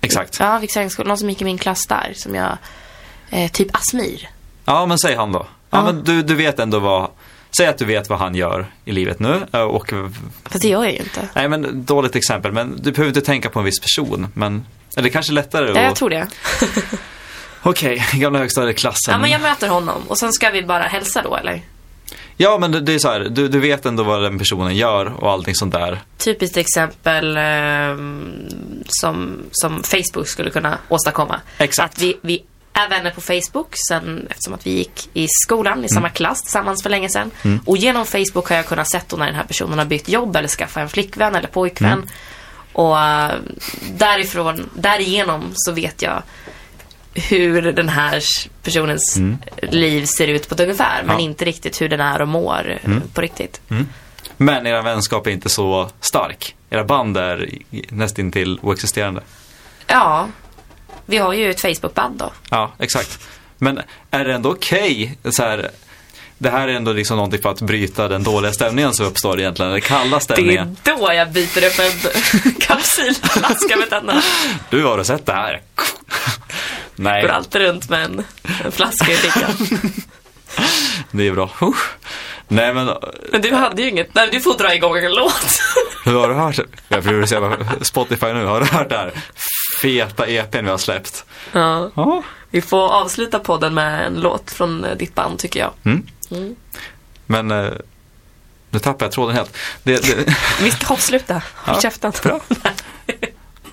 Exakt. Ja, Viksängsskolan. Någon som gick i min klass där. Som jag... Eh, typ Asmir. Ja, men säg han då. Ja, Ja. men du, du vet ändå vad... Säg att du vet vad han gör i livet nu eh, och... Fast det gör jag ju inte. Nej, men dåligt exempel. Men du behöver inte tänka på en viss person. Men... Eller kanske lättare Ja, jag tror det. Okej, gamla högstadieklassen. Ja, men jag möter honom. Och sen ska vi bara hälsa då, eller? Ja, men det, det är så här. Du, du vet ändå vad den personen gör och allting sånt där. Typiskt exempel ehm, som, som Facebook skulle kunna åstadkomma. Exakt. Att vi, vi är vänner på Facebook sen, eftersom att vi gick i skolan i samma klass tillsammans för länge sedan. Och genom Facebook har jag kunnat sett då när den här personen har bytt jobb eller skaffat en flickvän eller pojkvän. Och eh, därifrån, därigenom så vet jag hur den här personens liv ser ut på ett ungefär. Men Ja. inte riktigt hur den är och mår eh, på riktigt. Men era vänskap är inte så stark. Era band är nästintill oexisterande. Ja, vi har ju ett Facebook-band då. Ja, exakt. Men är det ändå okej? så här, Det här är ändå liksom någonting för att bryta den dåliga stämningen som uppstår egentligen. Den kalla Det är stämningen. då jag byter upp en kapsylflaska med tänderna. Du har du sett det här? Nej, Går alltid runt med en, en flaska i fickan. det är bra. Huh. Nej men, Men du hade ju inget. Nej, du får dra igång en låt. hur har du hört? Jag prioriterar Spotify nu. Har du hört det här? Feta EPn vi har släppt. Ja. Ja. Vi får avsluta podden med en låt från eh, ditt band tycker jag. Mm. Mm. Men eh, nu tappade jag tråden helt. Det, det, Vi ska avsluta. Håll Ja, käften. bra.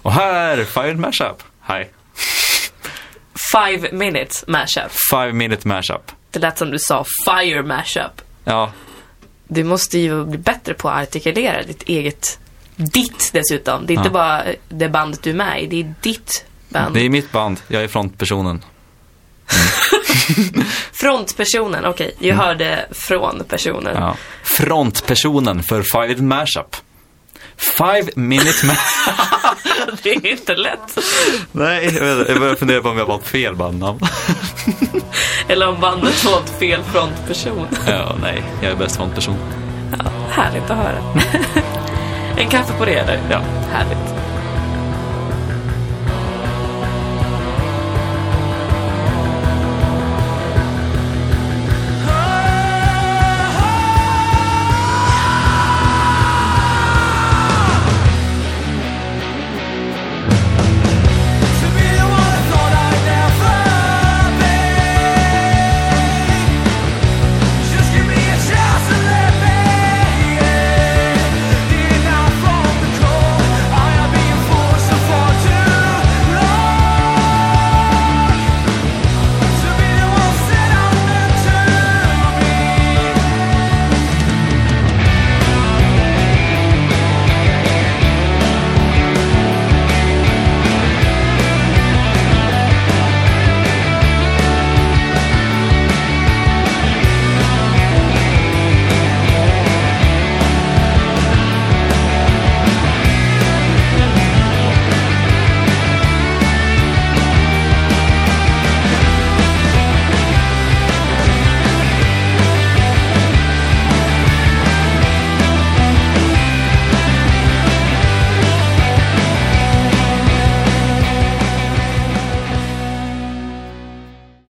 och här, Fired Mashup. Hi. Five minutes mashup. Five minute mashup. Det lät som du sa fire mashup. Ja, Du måste ju bli bättre på att artikulera ditt eget, ditt dessutom. Det är inte Ja. bara det bandet du är med i, det är ditt band. det är mitt band. Jag är frontpersonen. Frontpersonen, okej. Jag hörde från personen. Mm. Ja. Frontpersonen för Five mashup. Five minute mashup. det är inte lätt. Nej, jag, börjar fundera på om jag valt fel bandnamn. Eller om bandet valt fel frontperson. ja, nej, jag är bäst frontperson. Härligt att höra en kaffe på det eller? Ja. Härligt.